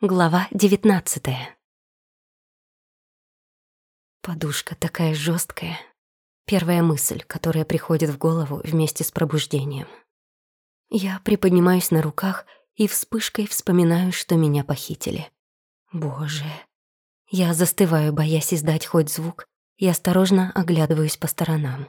Глава девятнадцатая. Подушка такая жесткая. Первая мысль, которая приходит в голову вместе с пробуждением. Я приподнимаюсь на руках и вспышкой вспоминаю, что меня похитили. Боже. Я застываю, боясь издать хоть звук, и осторожно оглядываюсь по сторонам.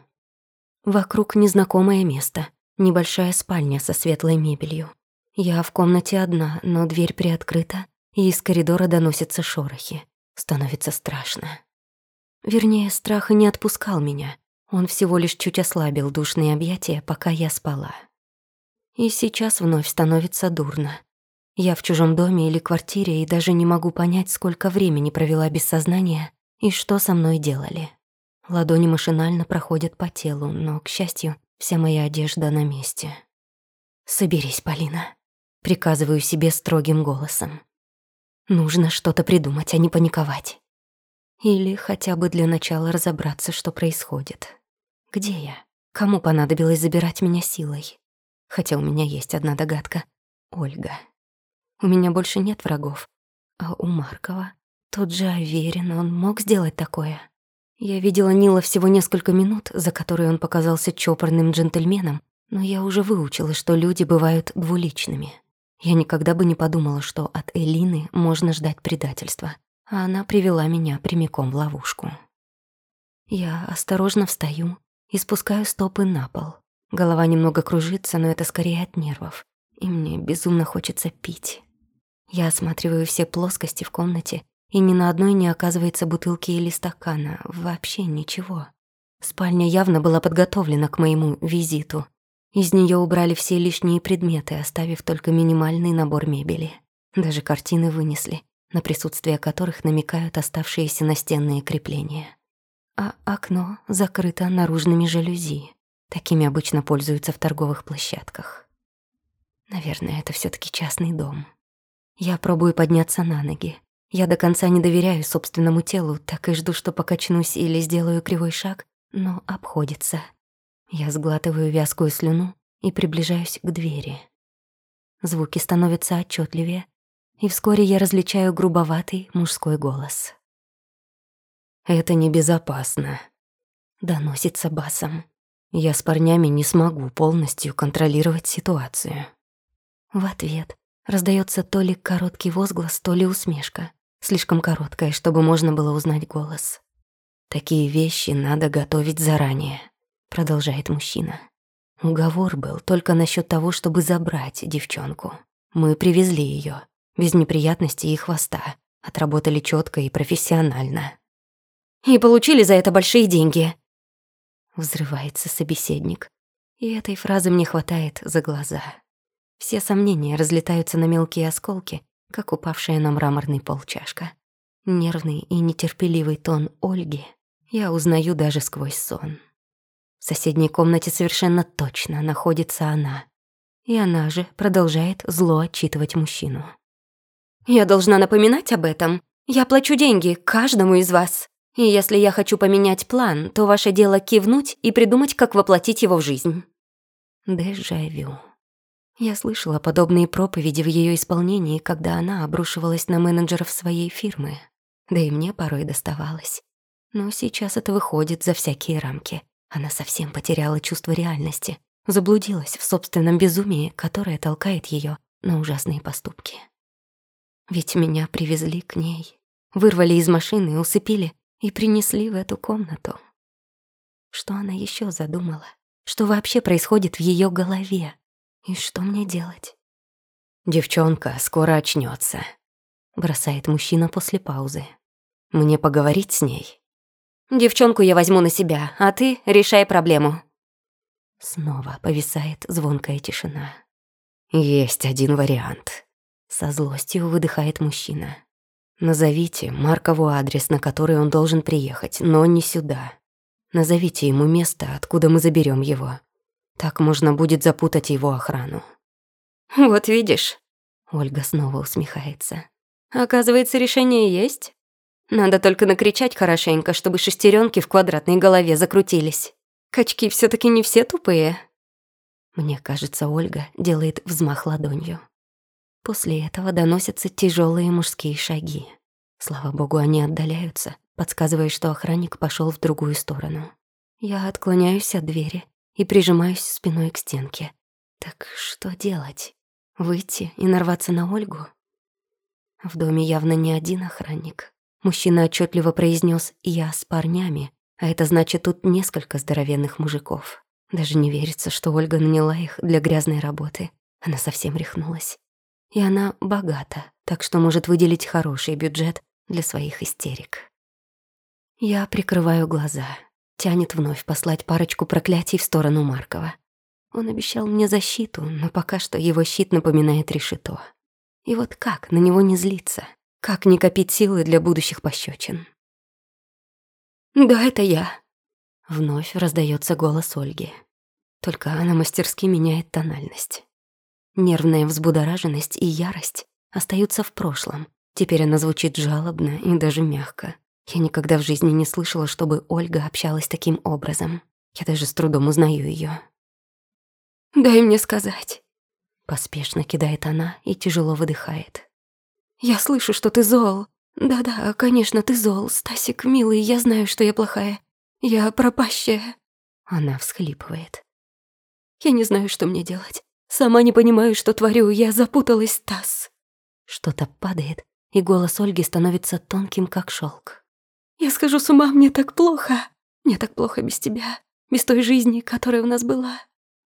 Вокруг незнакомое место, небольшая спальня со светлой мебелью. Я в комнате одна, но дверь приоткрыта, и из коридора доносятся шорохи. Становится страшно. Вернее, страх и не отпускал меня. Он всего лишь чуть ослабил душные объятия, пока я спала. И сейчас вновь становится дурно. Я в чужом доме или квартире и даже не могу понять, сколько времени провела без сознания и что со мной делали. Ладони машинально проходят по телу, но, к счастью, вся моя одежда на месте. «Соберись, Полина», — приказываю себе строгим голосом. Нужно что-то придумать, а не паниковать. Или хотя бы для начала разобраться, что происходит. Где я? Кому понадобилось забирать меня силой? Хотя у меня есть одна догадка. Ольга. У меня больше нет врагов. А у Маркова? Тот же Аверин, он мог сделать такое? Я видела Нила всего несколько минут, за которые он показался чопорным джентльменом, но я уже выучила, что люди бывают двуличными. Я никогда бы не подумала, что от Элины можно ждать предательства, а она привела меня прямиком в ловушку. Я осторожно встаю и спускаю стопы на пол. Голова немного кружится, но это скорее от нервов, и мне безумно хочется пить. Я осматриваю все плоскости в комнате, и ни на одной не оказывается бутылки или стакана, вообще ничего. Спальня явно была подготовлена к моему визиту, из нее убрали все лишние предметы, оставив только минимальный набор мебели. Даже картины вынесли, на присутствие которых намекают оставшиеся настенные крепления. А окно закрыто наружными жалюзи. Такими обычно пользуются в торговых площадках. Наверное, это все таки частный дом. Я пробую подняться на ноги. Я до конца не доверяю собственному телу, так и жду, что покачнусь или сделаю кривой шаг, но обходится — я сглатываю вязкую слюну и приближаюсь к двери. Звуки становятся отчетливее, и вскоре я различаю грубоватый мужской голос. «Это небезопасно», — доносится басом. «Я с парнями не смогу полностью контролировать ситуацию». В ответ раздается то ли короткий возглас, то ли усмешка, слишком короткая, чтобы можно было узнать голос. Такие вещи надо готовить заранее продолжает мужчина. Уговор был только насчет того, чтобы забрать девчонку. Мы привезли ее без неприятностей и хвоста. Отработали четко и профессионально. И получили за это большие деньги. Взрывается собеседник. И этой фразы мне хватает за глаза. Все сомнения разлетаются на мелкие осколки, как упавшая на мраморный пол чашка. Нервный и нетерпеливый тон Ольги я узнаю даже сквозь сон. В соседней комнате совершенно точно находится она. И она же продолжает зло отчитывать мужчину. «Я должна напоминать об этом. Я плачу деньги каждому из вас. И если я хочу поменять план, то ваше дело кивнуть и придумать, как воплотить его в жизнь». Дежавю. Я слышала подобные проповеди в ее исполнении, когда она обрушивалась на менеджеров своей фирмы. Да и мне порой доставалось. Но сейчас это выходит за всякие рамки. Она совсем потеряла чувство реальности, заблудилась в собственном безумии, которое толкает ее на ужасные поступки. Ведь меня привезли к ней, вырвали из машины, усыпили и принесли в эту комнату. Что она еще задумала? Что вообще происходит в ее голове? И что мне делать? «Девчонка скоро очнется, бросает мужчина после паузы. «Мне поговорить с ней?» Девчонку я возьму на себя, а ты решай проблему». Снова повисает звонкая тишина. «Есть один вариант», — со злостью выдыхает мужчина. «Назовите Маркову адрес, на который он должен приехать, но не сюда. Назовите ему место, откуда мы заберем его. Так можно будет запутать его охрану». «Вот видишь», — Ольга снова усмехается. «Оказывается, решение есть». Надо только накричать хорошенько, чтобы шестеренки в квадратной голове закрутились. Качки все таки не все тупые. Мне кажется, Ольга делает взмах ладонью. После этого доносятся тяжелые мужские шаги. Слава богу, они отдаляются, подсказывая, что охранник пошел в другую сторону. Я отклоняюсь от двери и прижимаюсь спиной к стенке. Так что делать? Выйти и нарваться на Ольгу? В доме явно не один охранник. Мужчина отчетливо произнес «я с парнями», а это значит, тут несколько здоровенных мужиков. Даже не верится, что Ольга наняла их для грязной работы. Она совсем рехнулась. И она богата, так что может выделить хороший бюджет для своих истерик. Я прикрываю глаза. Тянет вновь послать парочку проклятий в сторону Маркова. Он обещал мне защиту, но пока что его щит напоминает решето. И вот как на него не злиться? Как не копить силы для будущих пощечин? «Да, это я», — вновь раздается голос Ольги. Только она мастерски меняет тональность. Нервная взбудораженность и ярость остаются в прошлом. Теперь она звучит жалобно и даже мягко. Я никогда в жизни не слышала, чтобы Ольга общалась таким образом. Я даже с трудом узнаю ее. «Дай мне сказать», — поспешно кидает она и тяжело выдыхает. «Я слышу, что ты зол. Да-да, конечно, ты зол, Стасик, милый, я знаю, что я плохая. Я пропащая». Она всхлипывает. «Я не знаю, что мне делать. Сама не понимаю, что творю, я запуталась, Стас». Что-то падает, и голос Ольги становится тонким, как шелк. «Я схожу с ума, мне так плохо. Мне так плохо без тебя, без той жизни, которая у нас была.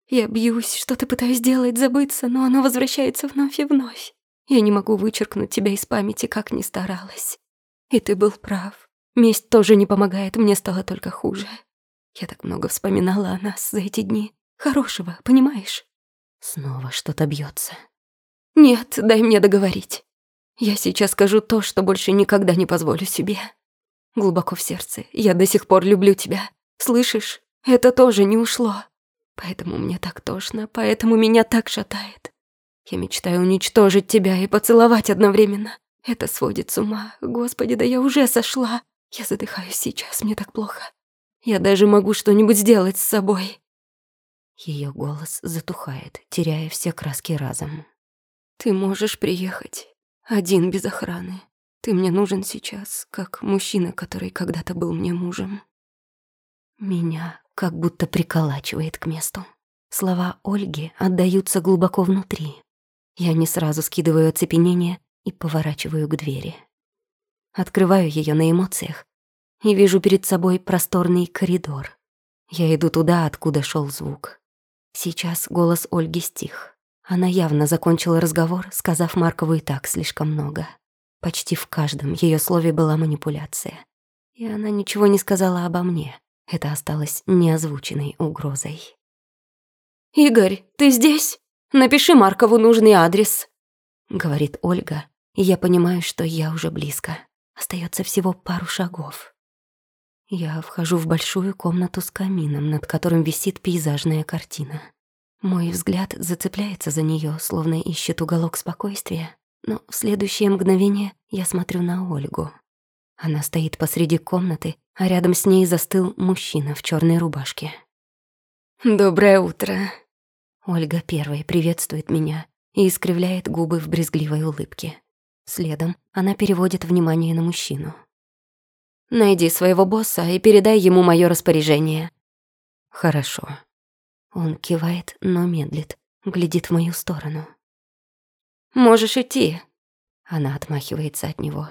Я бьюсь, что-то пытаюсь сделать, забыться, но оно возвращается вновь и вновь. Я не могу вычеркнуть тебя из памяти, как ни старалась. И ты был прав. Месть тоже не помогает, мне стало только хуже. Я так много вспоминала о нас за эти дни. Хорошего, понимаешь? Снова что-то бьется. Нет, дай мне договорить. Я сейчас скажу то, что больше никогда не позволю себе. Глубоко в сердце, я до сих пор люблю тебя. Слышишь? Это тоже не ушло. Поэтому мне так тошно, поэтому меня так шатает. Я мечтаю уничтожить тебя и поцеловать одновременно. Это сводит с ума. Господи, да я уже сошла. Я задыхаюсь сейчас, мне так плохо. Я даже могу что-нибудь сделать с собой. Ее голос затухает, теряя все краски разом. Ты можешь приехать один без охраны. Ты мне нужен сейчас, как мужчина, который когда-то был мне мужем. Меня как будто приколачивает к месту. Слова Ольги отдаются глубоко внутри. Я не сразу скидываю оцепенение и поворачиваю к двери. Открываю ее на эмоциях и вижу перед собой просторный коридор. Я иду туда, откуда шел звук. Сейчас голос Ольги стих. Она явно закончила разговор, сказав Маркову и так слишком много. Почти в каждом ее слове была манипуляция. И она ничего не сказала обо мне. Это осталось неозвученной угрозой. «Игорь, ты здесь? Напиши Маркову нужный адрес», — говорит Ольга, и я понимаю, что я уже близко. Остается всего пару шагов. Я вхожу в большую комнату с камином, над которым висит пейзажная картина. Мой взгляд зацепляется за нее, словно ищет уголок спокойствия, но в следующее мгновение я смотрю на Ольгу. Она стоит посреди комнаты, а рядом с ней застыл мужчина в черной рубашке. «Доброе утро!» Ольга первой приветствует меня и искривляет губы в брезгливой улыбке. Следом она переводит внимание на мужчину. «Найди своего босса и передай ему мое распоряжение». «Хорошо». Он кивает, но медлит, глядит в мою сторону. «Можешь идти». Она отмахивается от него.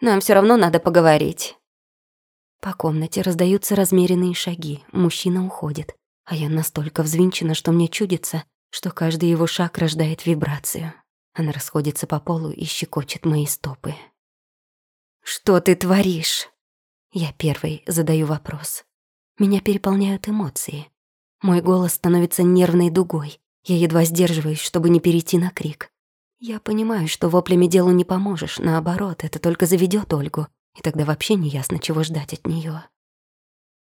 «Нам все равно надо поговорить». По комнате раздаются размеренные шаги, мужчина уходит, а я настолько взвинчена, что мне чудится, что каждый его шаг рождает вибрацию. Она расходится по полу и щекочет мои стопы. «Что ты творишь?» Я первый задаю вопрос. Меня переполняют эмоции. Мой голос становится нервной дугой. Я едва сдерживаюсь, чтобы не перейти на крик. Я понимаю, что воплями делу не поможешь, наоборот, это только заведет Ольгу, и тогда вообще не ясно, чего ждать от нее.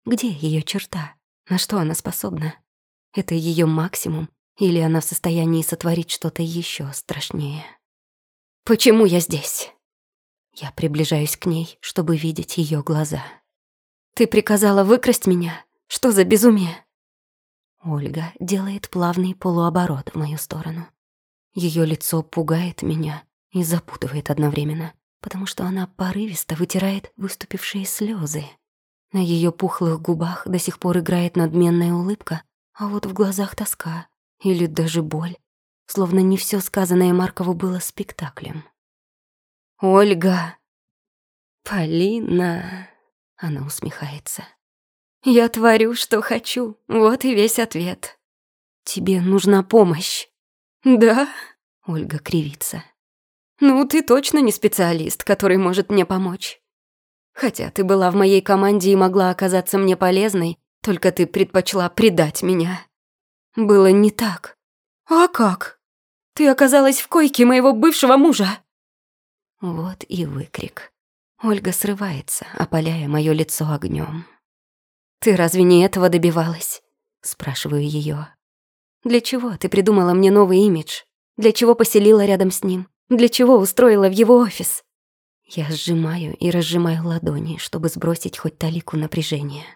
Где ее черта? На что она способна? Это ее максимум, или она в состоянии сотворить что-то еще страшнее? Почему я здесь? Я приближаюсь к ней, чтобы видеть ее глаза. Ты приказала выкрасть меня? Что за безумие? Ольга делает плавный полуоборот в мою сторону. Ее лицо пугает меня и запутывает одновременно, потому что она порывисто вытирает выступившие слезы. На ее пухлых губах до сих пор играет надменная улыбка, а вот в глазах тоска или даже боль, словно не все сказанное Маркову было спектаклем. «Ольга!» «Полина!» — она усмехается. «Я творю, что хочу, вот и весь ответ. Тебе нужна помощь». «Да?» — Ольга кривится. «Ну, ты точно не специалист, который может мне помочь. Хотя ты была в моей команде и могла оказаться мне полезной, только ты предпочла предать меня. Было не так. А как? Ты оказалась в койке моего бывшего мужа. Вот и выкрик. Ольга срывается, опаляя моё лицо огнем. «Ты разве не этого добивалась?» Спрашиваю ее. «Для чего ты придумала мне новый имидж? Для чего поселила рядом с ним? Для чего устроила в его офис?» Я сжимаю и разжимаю ладони, чтобы сбросить хоть талику напряжения.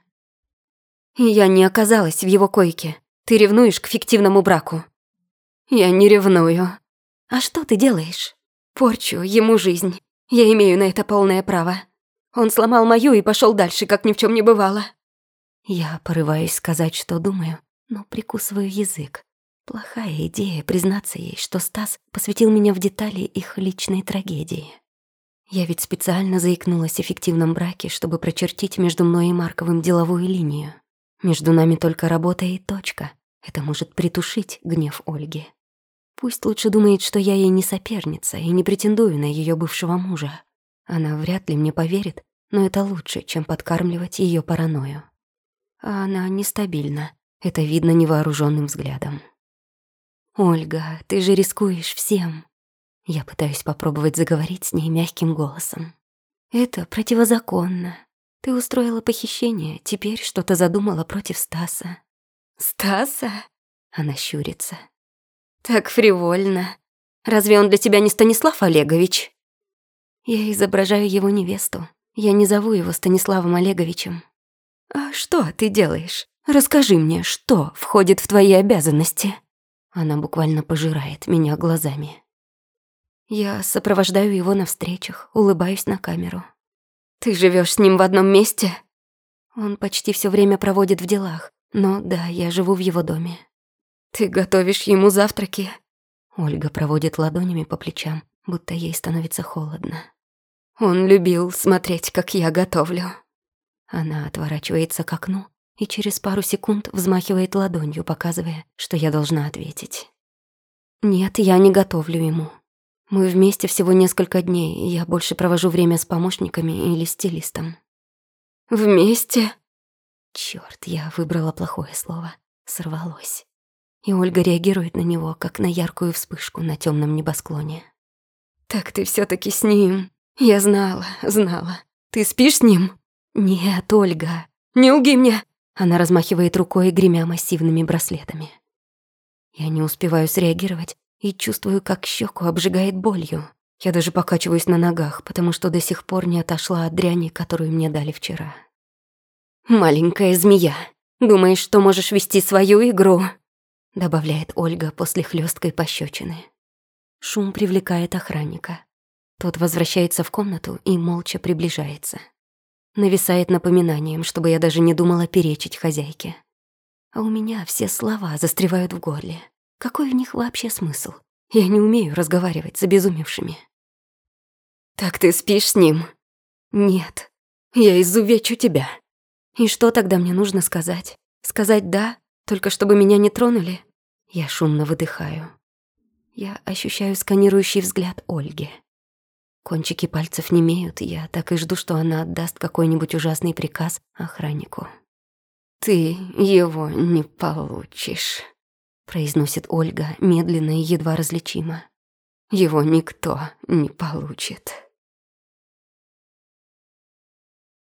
«Я не оказалась в его койке. Ты ревнуешь к фиктивному браку». «Я не ревную». «А что ты делаешь?» «Порчу ему жизнь. Я имею на это полное право. Он сломал мою и пошел дальше, как ни в чем не бывало». Я порываюсь сказать, что думаю, но прикусываю язык. Плохая идея признаться ей, что Стас посвятил меня в детали их личной трагедии. Я ведь специально заикнулась о фиктивном браке, чтобы прочертить между мной и Марковым деловую линию. Между нами только работа и точка. Это может притушить гнев Ольги. Пусть лучше думает, что я ей не соперница и не претендую на ее бывшего мужа. Она вряд ли мне поверит, но это лучше, чем подкармливать ее паранойю а она нестабильна. Это видно невооруженным взглядом. «Ольга, ты же рискуешь всем». Я пытаюсь попробовать заговорить с ней мягким голосом. «Это противозаконно. Ты устроила похищение, теперь что-то задумала против Стаса». «Стаса?» Она щурится. «Так фривольно. Разве он для тебя не Станислав Олегович?» Я изображаю его невесту. Я не зову его Станиславом Олеговичем. «А что ты делаешь? Расскажи мне, что входит в твои обязанности?» Она буквально пожирает меня глазами. Я сопровождаю его на встречах, улыбаюсь на камеру. «Ты живешь с ним в одном месте?» Он почти все время проводит в делах, но да, я живу в его доме. «Ты готовишь ему завтраки?» Ольга проводит ладонями по плечам, будто ей становится холодно. Он любил смотреть, как я готовлю. Она отворачивается к окну и через пару секунд взмахивает ладонью, показывая, что я должна ответить. «Нет, я не готовлю ему. Мы вместе всего несколько дней, и я больше провожу время с помощниками или стилистом». «Вместе?» Чёрт, я выбрала плохое слово. Сорвалось. И Ольга реагирует на него, как на яркую вспышку на темном небосклоне. «Так ты все таки с ним. Я знала, знала. Ты спишь с ним?» «Нет, Ольга, не лги мне!» Она размахивает рукой, гремя массивными браслетами. Я не успеваю среагировать и чувствую, как щеку обжигает болью. Я даже покачиваюсь на ногах, потому что до сих пор не отошла от дряни, которую мне дали вчера. «Маленькая змея, думаешь, что можешь вести свою игру?» добавляет Ольга после хлесткой пощечины. Шум привлекает охранника. Тот возвращается в комнату и молча приближается нависает напоминанием, чтобы я даже не думала перечить хозяйке. А у меня все слова застревают в горле. Какой в них вообще смысл? Я не умею разговаривать с обезумевшими. «Так ты спишь с ним?» «Нет, я изувечу тебя». «И что тогда мне нужно сказать? Сказать «да», только чтобы меня не тронули?» Я шумно выдыхаю. Я ощущаю сканирующий взгляд Ольги. Кончики пальцев не имеют, я так и жду, что она отдаст какой-нибудь ужасный приказ охраннику. «Ты его не получишь», — произносит Ольга медленно и едва различимо. «Его никто не получит».